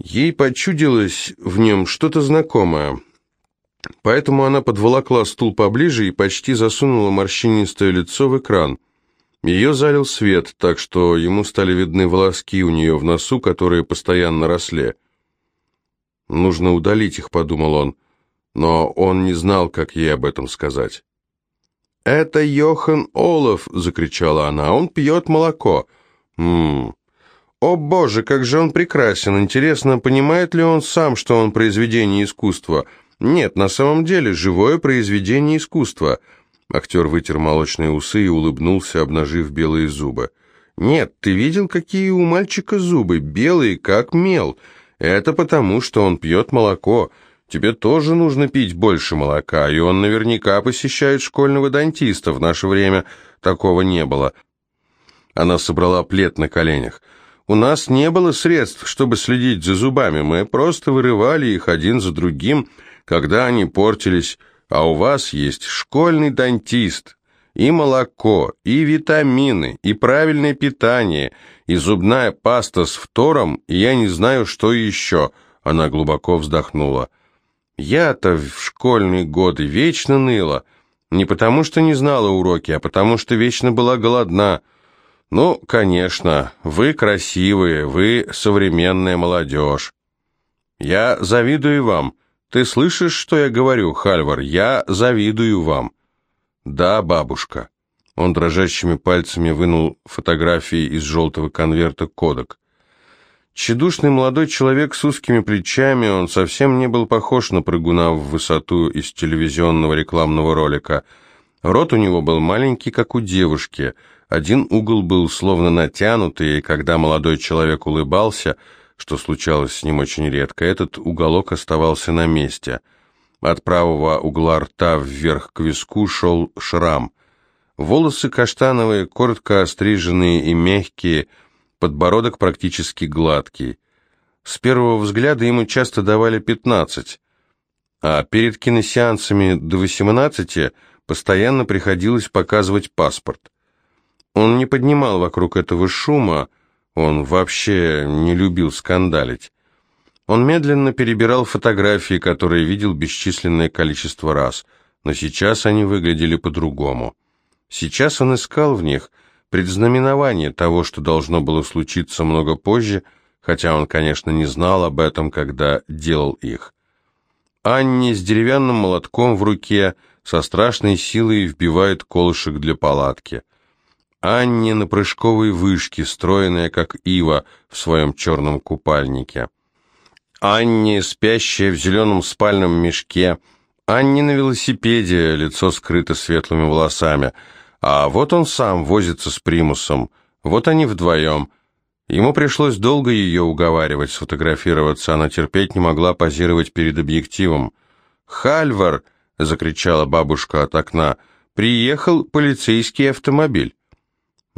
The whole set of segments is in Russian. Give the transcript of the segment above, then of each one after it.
Ей почудилось в нем что-то знакомое. Поэтому она подволокла стул поближе и почти засунула морщинистое лицо в экран. Ее залил свет, так что ему стали видны волоски у нее в носу, которые постоянно росли. «Нужно удалить их», — подумал он, но он не знал, как ей об этом сказать. «Это Йохан Олаф!» — закричала она. «Он пьет молоко!» «Ммм, о боже, как же он прекрасен! Интересно, понимает ли он сам, что он произведение искусства? Нет, на самом деле, живое произведение искусства. Актер вытер молочные усы и улыбнулся, обнажив белые зубы. Нет, ты видел, какие у мальчика зубы? Белые, как мел. Это потому, что он пьет молоко. Тебе тоже нужно пить больше молока, и он наверняка посещает школьного дантиста. В наше время такого не было. Она собрала плед на коленях. У нас не было средств, чтобы следить за зубами, мы просто вырывали их один за другим, когда они портились, а у вас есть школьный дантист, и молоко, и витамины, и правильное питание, и зубная паста с фтором, и я не знаю, что еще». Она глубоко вздохнула. «Я-то в школьные годы вечно ныла, не потому что не знала уроки, а потому что вечно была голодна». «Ну, конечно, вы красивые, вы современная молодежь. Я завидую вам. Ты слышишь, что я говорю, Хальвар? Я завидую вам». «Да, бабушка». Он дрожащими пальцами вынул фотографии из желтого конверта кодек. Чедушный молодой человек с узкими плечами, он совсем не был похож на прыгуна в высоту из телевизионного рекламного ролика. Рот у него был маленький, как у девушки – один угол был словно натянутый, и когда молодой человек улыбался, что случалось с ним очень редко, этот уголок оставался на месте. От правого угла рта вверх к виску шел шрам. Волосы каштановые, коротко остриженные и мягкие, подбородок практически гладкий. С первого взгляда ему часто давали пятнадцать, а перед киносеансами до восемнадцати постоянно приходилось показывать паспорт. Он не поднимал вокруг этого шума, он вообще не любил скандалить. Он медленно перебирал фотографии, которые видел бесчисленное количество раз, но сейчас они выглядели по-другому. Сейчас он искал в них предзнаменование того, что должно было случиться много позже, хотя он, конечно, не знал об этом, когда делал их. Анни с деревянным молотком в руке со страшной силой вбивает колышек для палатки. Анне на прыжковой вышке, стройная как ива в своем черном купальнике. Анне, спящая в зеленом спальном мешке. Анне на велосипеде, лицо скрыто светлыми волосами. А вот он сам возится с примусом. Вот они вдвоем. Ему пришлось долго ее уговаривать сфотографироваться, она терпеть не могла позировать перед объективом. «Хальвар!» — закричала бабушка от окна. «Приехал полицейский автомобиль».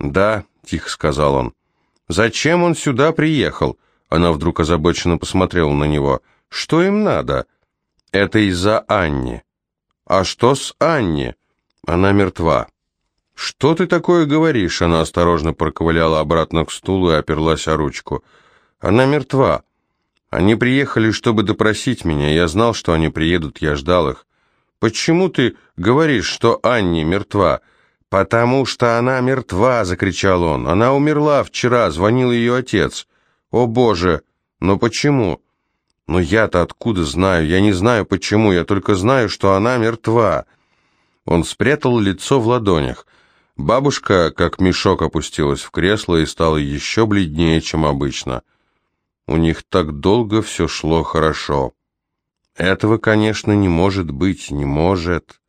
«Да», — тихо сказал он. «Зачем он сюда приехал?» Она вдруг озабоченно посмотрела на него. «Что им надо?» «Это из-за Анни». «А что с Анни?» «Она мертва». «Что ты такое говоришь?» Она осторожно проковыляла обратно к стулу и оперлась о ручку. «Она мертва. Они приехали, чтобы допросить меня. Я знал, что они приедут, я ждал их. Почему ты говоришь, что Анни мертва?» «Потому что она мертва!» — закричал он. «Она умерла вчера, звонил ее отец. О, Боже! Но почему?» «Но я-то откуда знаю? Я не знаю, почему. Я только знаю, что она мертва». Он спрятал лицо в ладонях. Бабушка, как мешок, опустилась в кресло и стала еще бледнее, чем обычно. У них так долго все шло хорошо. Этого, конечно, не может быть, не может.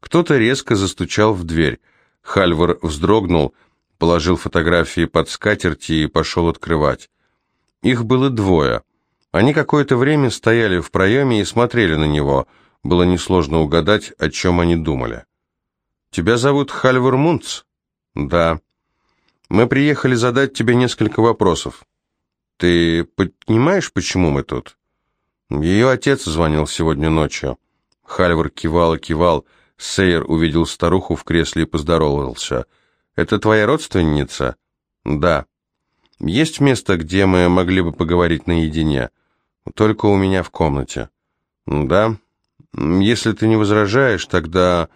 Кто-то резко застучал в дверь. Хальвар вздрогнул, положил фотографии под скатерти и пошел открывать. Их было двое. Они какое-то время стояли в проеме и смотрели на него. Было несложно угадать, о чем они думали. «Тебя зовут Хальвар Мунц?» «Да». «Мы приехали задать тебе несколько вопросов. Ты понимаешь, почему мы тут?» «Ее отец звонил сегодня ночью». Хальвар кивал и кивал. Сейер увидел старуху в кресле и поздоровался. «Это твоя родственница?» «Да». Есть место, где мы могли бы поговорить наедине? Только у меня в комнате. Да. Если ты не возражаешь, тогда...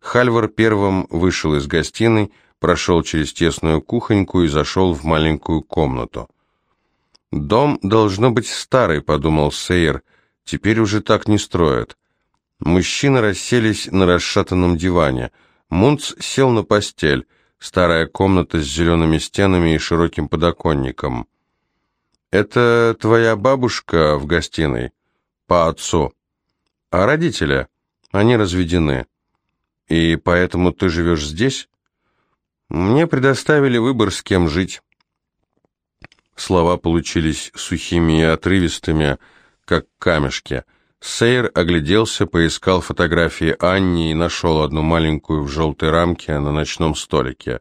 Хальвар первым вышел из гостиной, прошел через тесную кухоньку и зашел в маленькую комнату. «Дом должно быть старый», — подумал Сейер. «Теперь уже так не строят». Мужчины расселись на расшатанном диване. Мунц сел на постель. Старая комната с зелеными стенами и широким подоконником. «Это твоя бабушка в гостиной?» «По отцу». «А родители?» «Они разведены». «И поэтому ты живешь здесь?» «Мне предоставили выбор, с кем жить». Слова получились сухими и отрывистыми, как камешки – Сейр огляделся, поискал фотографии Анни и нашел одну маленькую в желтой рамке на ночном столике.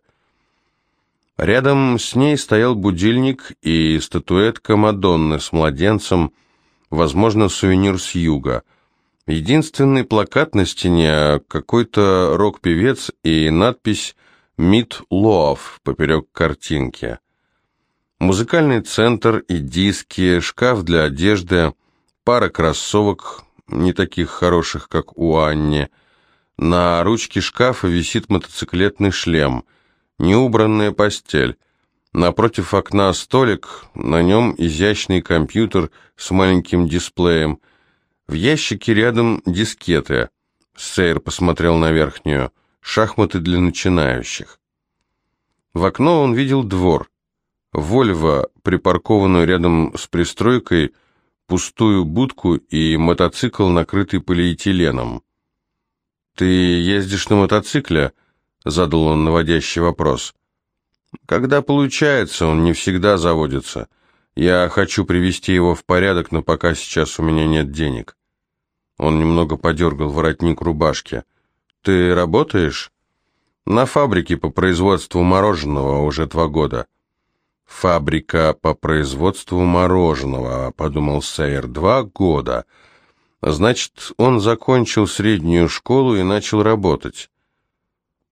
Рядом с ней стоял будильник и статуэтка Мадонны с младенцем, возможно, сувенир с юга. Единственный плакат на стене — какой-то рок-певец и надпись «Meet Love» поперек картинки. Музыкальный центр и диски, шкаф для одежды — пара кроссовок, не таких хороших, как у Анни. На ручке шкафа висит мотоциклетный шлем, неубранная постель. Напротив окна столик, на нем изящный компьютер с маленьким дисплеем. В ящике рядом дискеты. Сейр посмотрел на верхнюю. Шахматы для начинающих. В окно он видел двор. Вольво, припаркованную рядом с пристройкой, пустую будку и мотоцикл, накрытый полиэтиленом. «Ты ездишь на мотоцикле?» — задал он наводящий вопрос. «Когда получается, он не всегда заводится. Я хочу привести его в порядок, но пока сейчас у меня нет денег». Он немного подергал воротник рубашки. «Ты работаешь?» «На фабрике по производству мороженого уже два года». «Фабрика по производству мороженого», — подумал Сейер, — «два года». Значит, он закончил среднюю школу и начал работать.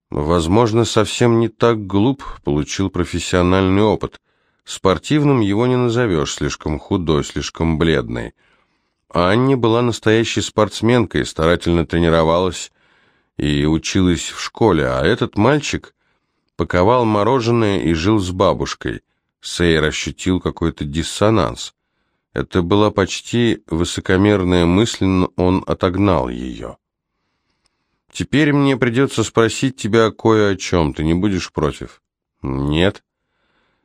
Возможно, совсем не так глуп, получил профессиональный опыт. Спортивным его не назовешь, слишком худой, слишком бледный. Анни была настоящей спортсменкой, старательно тренировалась и училась в школе, а этот мальчик паковал мороженое и жил с бабушкой — Сейр ощутил какой-то диссонанс. Это была почти высокомерная мысль, но он отогнал ее. «Теперь мне придется спросить тебя кое о чем. Ты не будешь против?» «Нет».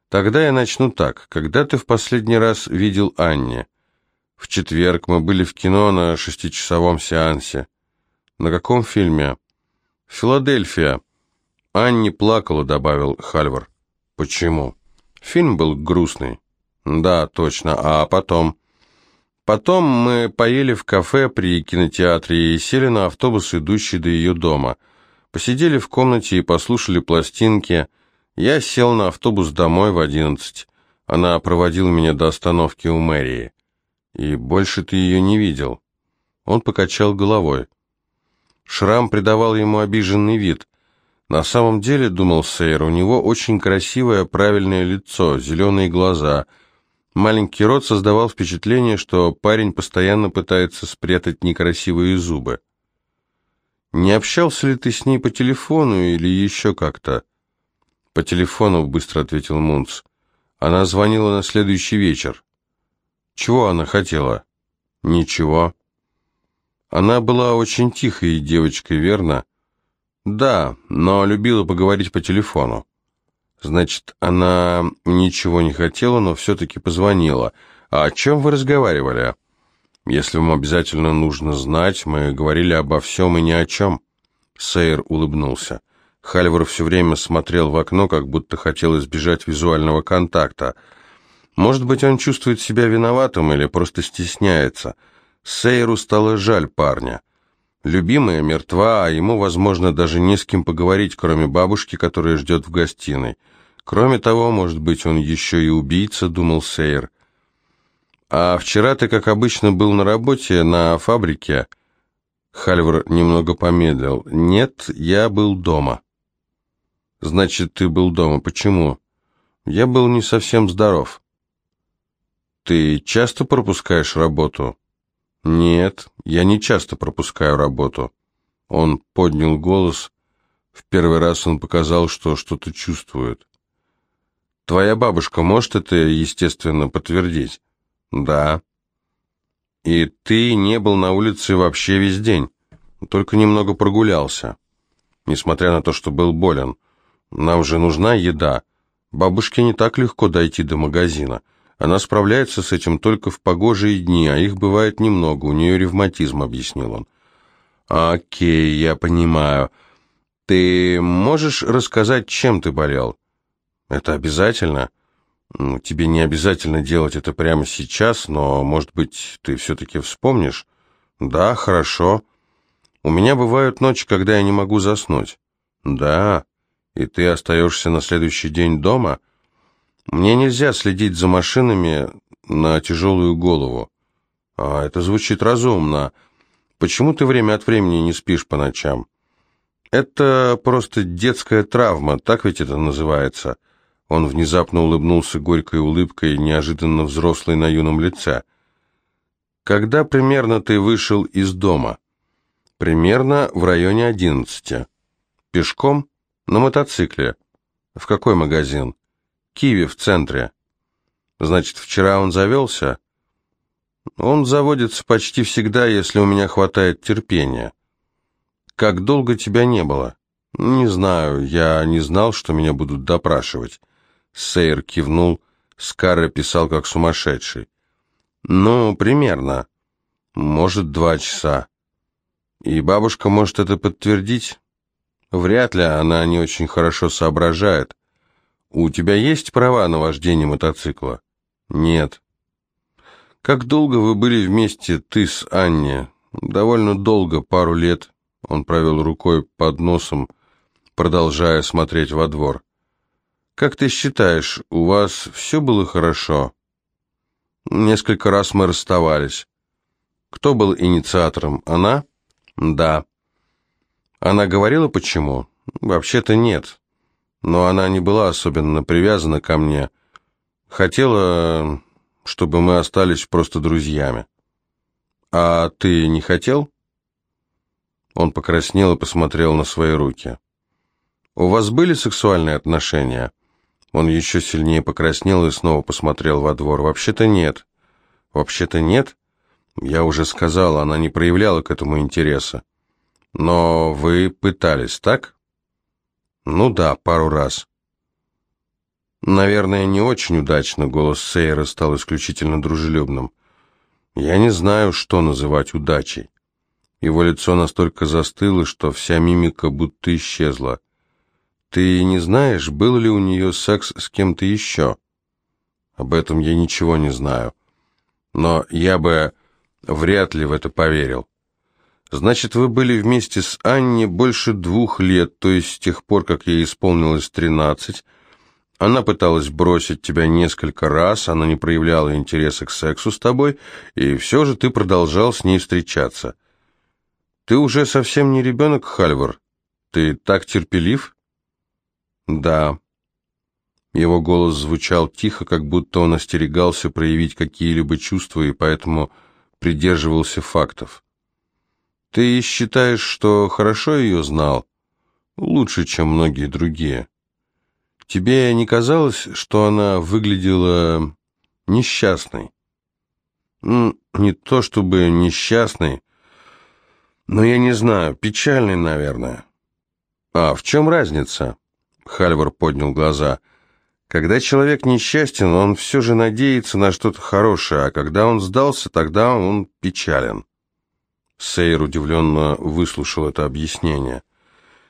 «Тогда я начну так. Когда ты в последний раз видел Анне?» «В четверг мы были в кино на шестичасовом сеансе». «На каком фильме?» «Филадельфия». «Анни плакала», — добавил Хальвар. «Почему?» Фильм был грустный. Да, точно. А потом... Потом мы поели в кафе при кинотеатре и сели на автобус, идущий до ее дома. Посидели в комнате и послушали пластинки. Я сел на автобус домой в одиннадцать. Она проводила меня до остановки у мэрии. И больше ты ее не видел. Он покачал головой. Шрам придавал ему обиженный вид. На самом деле, думал Сейр, у него очень красивое правильное лицо, зеленые глаза. Маленький рот создавал впечатление, что парень постоянно пытается спрятать некрасивые зубы. «Не общался ли ты с ней по телефону или еще как-то?» «По телефону», — быстро ответил Мунц. «Она звонила на следующий вечер». «Чего она хотела?» «Ничего». «Она была очень тихой девочкой, верно?» Да, но любила поговорить по телефону. Значит, она ничего не хотела, но все-таки позвонила. А о чем вы разговаривали? Если вам обязательно нужно знать, мы говорили обо всем и ни о чем. Сейер улыбнулся. Хальвар все время смотрел в окно, как будто хотел избежать визуального контакта. Может быть, он чувствует себя виноватым или просто стесняется. Сейеру стало жаль парня. Любимая мертва, а ему, возможно, даже не с кем поговорить, кроме бабушки, которая ждет в гостиной. Кроме того, может быть, он еще и убийца, думал Сейер. А вчера ты, как обычно, был на работе, на фабрике? Хальвар немного помедлил. Нет, я был дома. Значит, ты был дома. Почему? Я был не совсем здоров. Ты часто пропускаешь работу? Нет, я не часто пропускаю работу. Он поднял голос. В первый раз он показал, что что-то чувствует. Твоя бабушка может это, естественно, подтвердить? Да. И ты не был на улице вообще весь день, только немного прогулялся, несмотря на то, что был болен. Нам же нужна еда. Бабушке не так легко дойти до магазина. Она справляется с этим только в погожие дни, а их бывает немного, у нее ревматизм, объяснил он. Окей, я понимаю. Ты можешь рассказать, чем ты болел? Это обязательно? Ну, тебе не обязательно делать это прямо сейчас, но, может быть, ты все-таки вспомнишь? Да, хорошо. У меня бывают ночи, когда я не могу заснуть. Да, и ты остаешься на следующий день дома? Мне нельзя следить за машинами на тяжелую голову. А это звучит разумно. Почему ты время от времени не спишь по ночам? Это просто детская травма, так ведь это называется. Он внезапно улыбнулся горькой улыбкой, неожиданно взрослой на юном лице. «Когда примерно ты вышел из дома?» «Примерно в районе одиннадцати». «Пешком?» «На мотоцикле». «В какой магазин?» «Киви в центре». «Значит, вчера он завелся?» «Он заводится почти всегда, если у меня хватает терпения». «Как долго тебя не было?» «Не знаю, я не знал, что меня будут допрашивать». Сейр кивнул. Скарра писал как сумасшедший. «Ну, примерно. Может, два часа. И бабушка может это подтвердить? Вряд ли, она не очень хорошо соображает. У тебя есть права на вождение мотоцикла? Нет. Как долго вы были вместе, ты с Анне? Довольно долго, пару лет. Он провел рукой под носом, продолжая смотреть во двор. Как ты считаешь, у вас все было хорошо? Несколько раз мы расставались. Кто был инициатором? Она? Да. Она говорила, почему? Вообще-то нет. Но она не была особенно привязана ко мне. Хотела, чтобы мы остались просто друзьями. А ты не хотел? Он покраснел и посмотрел на свои руки. У вас были сексуальные отношения? Он еще сильнее покраснел и снова посмотрел во двор. «Вообще-то нет». «Вообще-то нет?» «Я уже сказал, она не проявляла к этому интереса». «Но вы пытались, так?» «Ну да, пару раз». «Наверное, не очень удачно», — голос Сейра стал исключительно дружелюбным. «Я не знаю, что называть удачей». Его лицо настолько застыло, что вся мимика будто исчезла. Ты не знаешь, был ли у нее секс с кем-то еще? Об этом я ничего не знаю. Но я бы вряд ли в это поверил. Значит, вы были вместе с Анни больше двух лет, то есть с тех пор, как ей исполнилось тринадцать. Она пыталась бросить тебя несколько раз, она не проявляла интереса к сексу с тобой, и все же ты продолжал с ней встречаться. Ты уже совсем не ребенок, Хальвар. Ты так терпелив? «Да». Его голос звучал тихо, как будто он остерегался проявить какие-либо чувства и поэтому придерживался фактов. «Ты считаешь, что хорошо ее знал? Лучше, чем многие другие. Тебе не казалось, что она выглядела несчастной?» «Не то чтобы несчастной, но я не знаю, печальной, наверное». «А в чем разница?» Хальвар поднял глаза. Когда человек несчастен, он все же надеется на что-то хорошее, а когда он сдался, тогда он печален. Сейр удивленно выслушал это объяснение.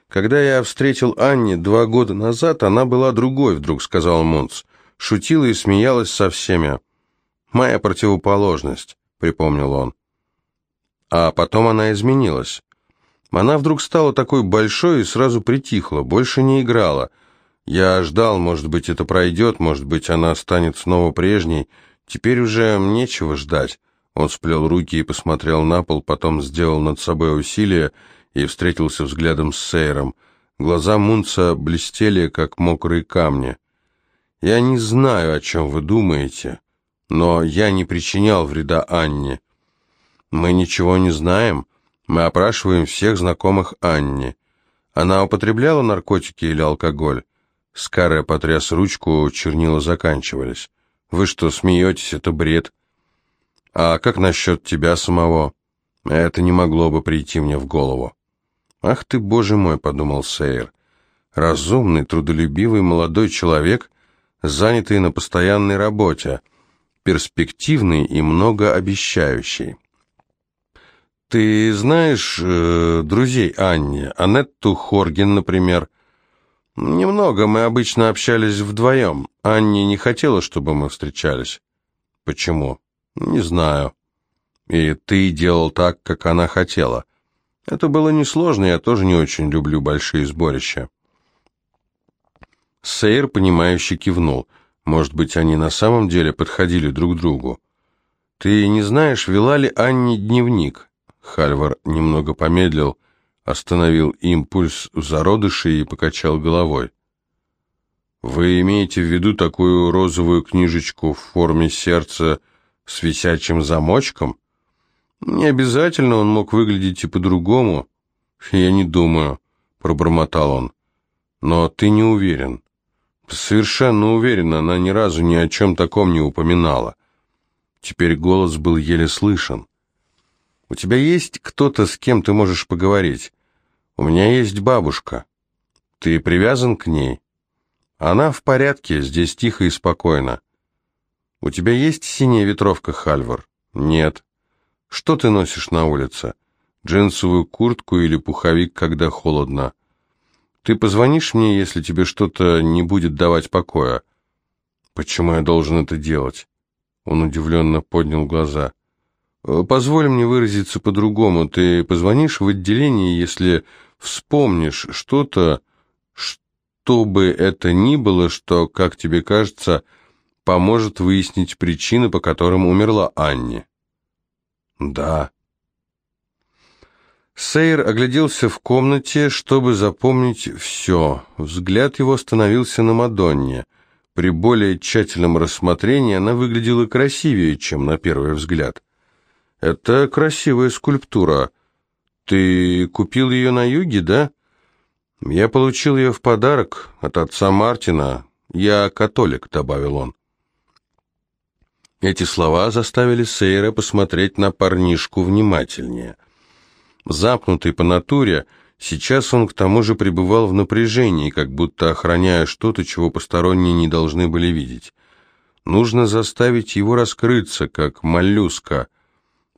«Когда я встретил Анни два года назад, она была другой», — вдруг сказал Мунц. Шутила и смеялась со всеми. «Моя противоположность», — припомнил он. А потом она изменилась. Она вдруг стала такой большой и сразу притихла, больше не играла. Я ждал, может быть, это пройдет, может быть, она станет снова прежней. Теперь уже нечего ждать. Он сплел руки и посмотрел на пол, потом сделал над собой усилие и встретился взглядом с Сейром. Глаза Мунца блестели, как мокрые камни. Я не знаю, о чем вы думаете, но я не причинял вреда Анне. Мы ничего не знаем, мы опрашиваем всех знакомых Анне. Она употребляла наркотики или алкоголь? Скарая потряс ручку, чернила заканчивались. Вы что, смеетесь, это бред. А как насчет тебя самого? Это не могло бы прийти мне в голову. Ах ты, боже мой, подумал Сейер. Разумный, трудолюбивый молодой человек, занятый на постоянной работе, перспективный и многообещающий. Ты знаешь э, друзей Анни, Анетту Хорген, например? Немного, мы обычно общались вдвоем. Анни не хотела, чтобы мы встречались. Почему? Не знаю. И ты делал так, как она хотела. Это было несложно, я тоже не очень люблю большие сборища. Сейр, понимающе кивнул. Может быть, они на самом деле подходили друг другу. Ты не знаешь, вела ли Анни дневник? Хальвар немного помедлил, остановил импульс в зародыше и покачал головой. «Вы имеете в виду такую розовую книжечку в форме сердца с висячим замочком? Не обязательно он мог выглядеть и по-другому. Я не думаю», — пробормотал он. «Но ты не уверен». «Совершенно уверен, она ни разу ни о чем таком не упоминала». Теперь голос был еле слышен. У тебя есть кто-то, с кем ты можешь поговорить? У меня есть бабушка. Ты привязан к ней? Она в порядке, здесь тихо и спокойно. У тебя есть синяя ветровка, Хальвар? Нет. Что ты носишь на улице? Джинсовую куртку или пуховик, когда холодно? Ты позвонишь мне, если тебе что-то не будет давать покоя? Почему я должен это делать? Он удивленно поднял глаза. Э, позволь мне выразиться по-другому. Ты позвонишь в отделение, если вспомнишь что-то, что бы это ни было, что, как тебе кажется, поможет выяснить причины, по которым умерла Анни. Да. Сейр огляделся в комнате, чтобы запомнить все. Взгляд его остановился на Мадонне. При более тщательном рассмотрении она выглядела красивее, чем на первый взгляд. «Это красивая скульптура. Ты купил ее на юге, да?» «Я получил ее в подарок от отца Мартина. Я католик», — добавил он. Эти слова заставили Сейра посмотреть на парнишку внимательнее. Запнутый по натуре, сейчас он к тому же пребывал в напряжении, как будто охраняя что-то, чего посторонние не должны были видеть. Нужно заставить его раскрыться, как моллюска —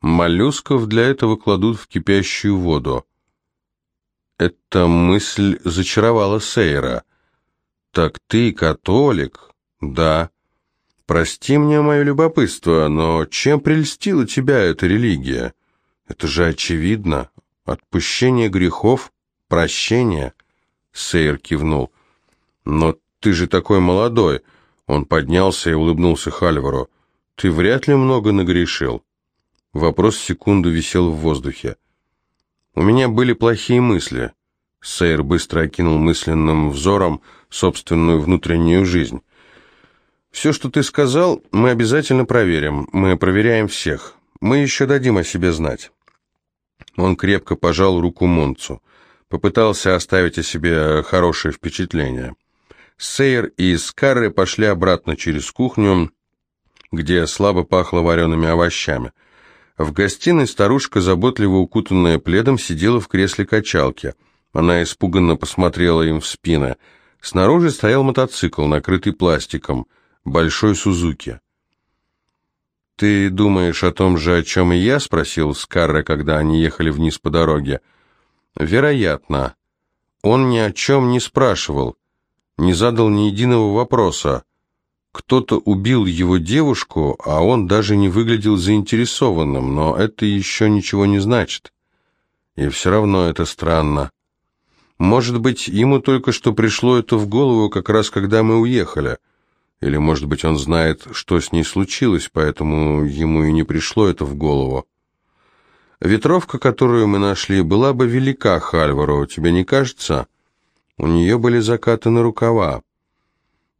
Моллюсков для этого кладут в кипящую воду. Эта мысль зачаровала Сейра. «Так ты католик?» «Да». «Прости мне мое любопытство, но чем прельстила тебя эта религия? Это же очевидно. Отпущение грехов, прощение». Сейр кивнул. «Но ты же такой молодой». Он поднялся и улыбнулся Хальвару. «Ты вряд ли много нагрешил». Вопрос секунду висел в воздухе. «У меня были плохие мысли». Сейр быстро окинул мысленным взором собственную внутреннюю жизнь. «Все, что ты сказал, мы обязательно проверим. Мы проверяем всех. Мы еще дадим о себе знать». Он крепко пожал руку Монцу. Попытался оставить о себе хорошее впечатление. Сейр и Скарры пошли обратно через кухню, где слабо пахло вареными овощами. В гостиной старушка, заботливо укутанная пледом, сидела в кресле качалки. Она испуганно посмотрела им в спины. Снаружи стоял мотоцикл, накрытый пластиком, большой Сузуки. «Ты думаешь о том же, о чем и я?» — спросил Скарра, когда они ехали вниз по дороге. «Вероятно. Он ни о чем не спрашивал, не задал ни единого вопроса. Кто-то убил его девушку, а он даже не выглядел заинтересованным, но это еще ничего не значит. И все равно это странно. Может быть, ему только что пришло это в голову, как раз когда мы уехали. Или, может быть, он знает, что с ней случилось, поэтому ему и не пришло это в голову. Ветровка, которую мы нашли, была бы велика Хальвару, тебе не кажется? У нее были закатаны рукава.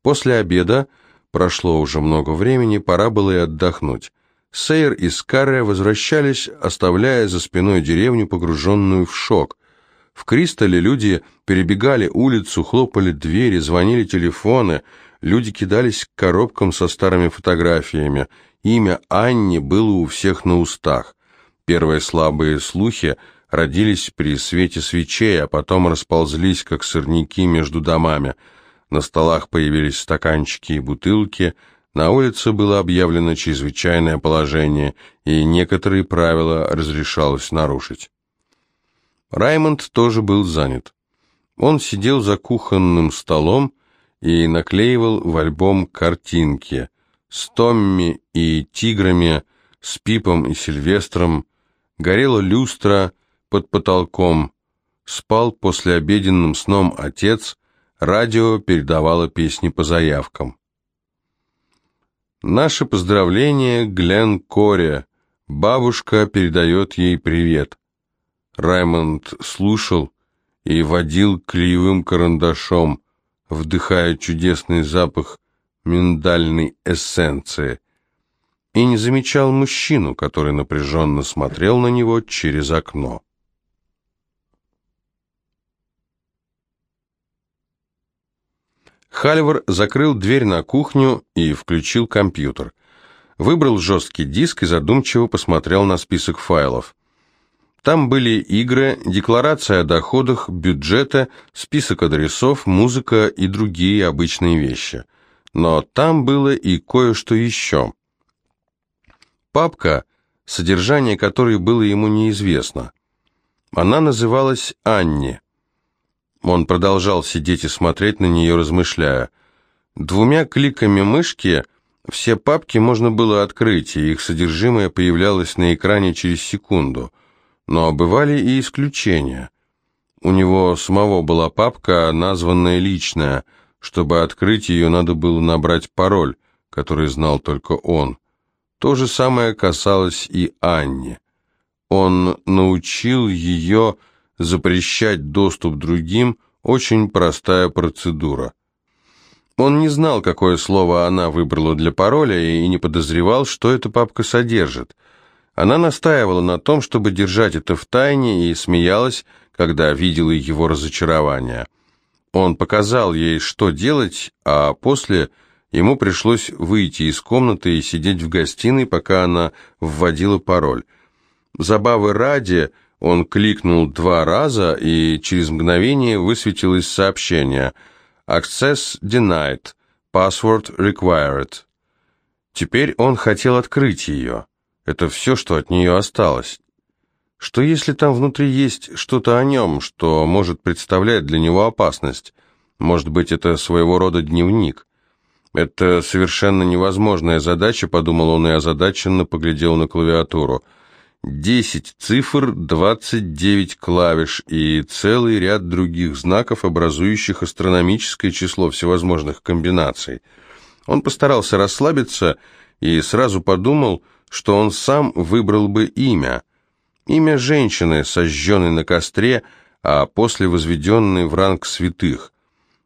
После обеда Прошло уже много времени, пора было и отдохнуть. Сейер и Скарре возвращались, оставляя за спиной деревню, погруженную в шок. В Кристалле люди перебегали улицу, хлопали двери, звонили телефоны, люди кидались к коробкам со старыми фотографиями. Имя Анни было у всех на устах. Первые слабые слухи родились при свете свечей, а потом расползлись, как сорняки между домами. На столах появились стаканчики и бутылки – на улице было объявлено чрезвычайное положение, и некоторые правила разрешалось нарушить. Раймонд тоже был занят. Он сидел за кухонным столом и наклеивал в альбом картинки с Томми и тиграми, с Пипом и Сильвестром, горела люстра под потолком, спал послеобеденным сном отец, радио передавало песни по заявкам. Наше поздравление Глен Коре. Бабушка передает ей привет. Раймонд слушал и водил клеевым карандашом, вдыхая чудесный запах миндальной эссенции, и не замечал мужчину, который напряженно смотрел на него через окно. Хальвар закрыл дверь на кухню и включил компьютер. Выбрал жесткий диск и задумчиво посмотрел на список файлов. Там были игры, декларация о доходах, бюджета, список адресов, музыка и другие обычные вещи. Но там было и кое-что еще. Папка, содержание которой было ему неизвестно. Она называлась «Анни». Он продолжал сидеть и смотреть на нее, размышляя. Двумя кликами мышки все папки можно было открыть, и их содержимое появлялось на экране через секунду. Но бывали и исключения. У него самого была папка, названная «Личная». Чтобы открыть ее, надо было набрать пароль, который знал только он. То же самое касалось и Анни. Он научил ее запрещать доступ другим – очень простая процедура. Он не знал, какое слово она выбрала для пароля и не подозревал, что эта папка содержит. Она настаивала на том, чтобы держать это в тайне и смеялась, когда видела его разочарование. Он показал ей, что делать, а после ему пришлось выйти из комнаты и сидеть в гостиной, пока она вводила пароль. Забавы ради – он кликнул два раза, и через мгновение высветилось сообщение «Access denied. Password required». Теперь он хотел открыть ее. Это все, что от нее осталось. Что если там внутри есть что-то о нем, что может представлять для него опасность? Может быть, это своего рода дневник? Это совершенно невозможная задача, подумал он и озадаченно поглядел на клавиатуру – 10 цифр, 29 клавиш и целый ряд других знаков, образующих астрономическое число всевозможных комбинаций. Он постарался расслабиться и сразу подумал, что он сам выбрал бы имя. Имя женщины, сожженной на костре, а после возведенной в ранг святых.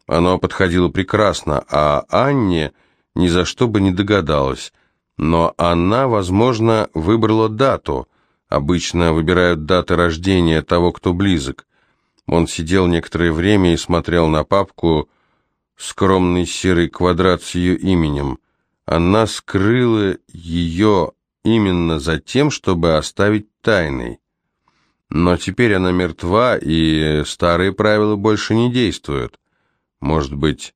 Оно подходило прекрасно, а Анне ни за что бы не догадалась. Но она, возможно, выбрала дату – Обычно выбирают даты рождения того, кто близок. Он сидел некоторое время и смотрел на папку «Скромный серый квадрат с ее именем». Она скрыла ее именно за тем, чтобы оставить тайной. Но теперь она мертва, и старые правила больше не действуют. Может быть,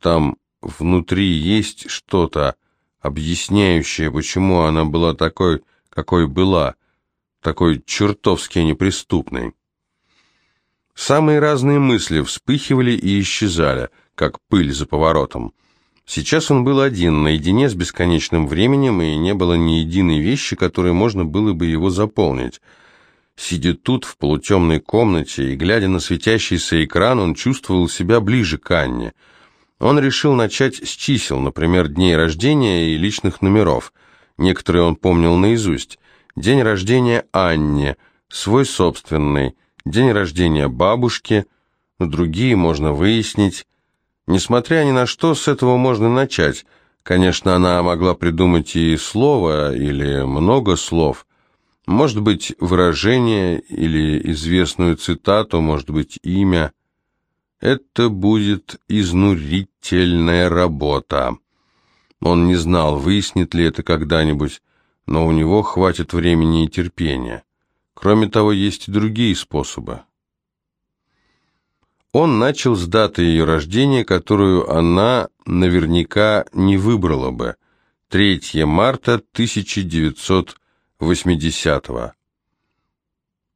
там внутри есть что-то, объясняющее, почему она была такой, какой была, такой чертовски неприступной. Самые разные мысли вспыхивали и исчезали, как пыль за поворотом. Сейчас он был один, наедине с бесконечным временем, и не было ни единой вещи, которой можно было бы его заполнить. Сидя тут, в полутемной комнате, и глядя на светящийся экран, он чувствовал себя ближе к Анне. Он решил начать с чисел, например, дней рождения и личных номеров. Некоторые он помнил наизусть день рождения Анне, свой собственный, день рождения бабушки, другие можно выяснить. Несмотря ни на что, с этого можно начать. Конечно, она могла придумать и слово, или много слов, может быть, выражение или известную цитату, может быть, имя. Это будет изнурительная работа. Он не знал, выяснит ли это когда-нибудь, но у него хватит времени и терпения. Кроме того, есть и другие способы. Он начал с даты ее рождения, которую она наверняка не выбрала бы. 3 марта 1980-го.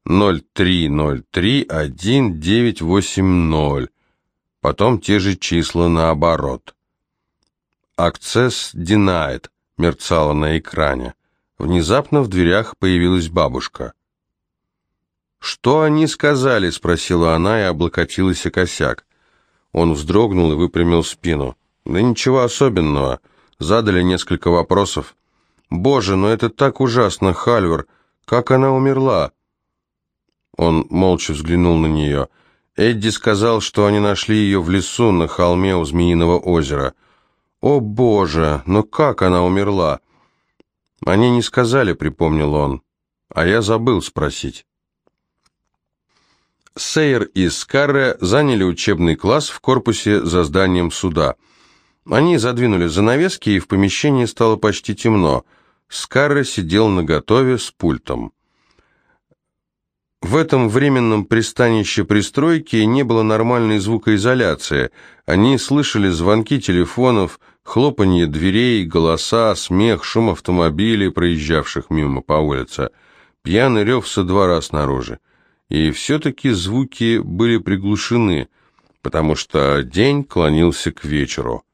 03031980. Потом те же числа наоборот. «Access denied» мерцало на экране. Внезапно в дверях появилась бабушка. «Что они сказали?» — спросила она и облокотилась о косяк. Он вздрогнул и выпрямил спину. «Да ничего особенного. Задали несколько вопросов. Боже, но это так ужасно, Хальвар. Как она умерла?» Он молча взглянул на нее. Эдди сказал, что они нашли ее в лесу на холме у Змеиного озера. «О, Боже, но как она умерла?» «Они не сказали», — припомнил он. «А я забыл спросить». Сейер и Скарре заняли учебный класс в корпусе за зданием суда. Они задвинули занавески, и в помещении стало почти темно. Скарре сидел наготове с пультом. В этом временном пристанище пристройки не было нормальной звукоизоляции. Они слышали звонки телефонов, хлопанье дверей, голоса, смех, шум автомобилей, проезжавших мимо по улице, пьяный рев со двора снаружи и все-таки звуки были приглушены, потому что день клонился к вечеру.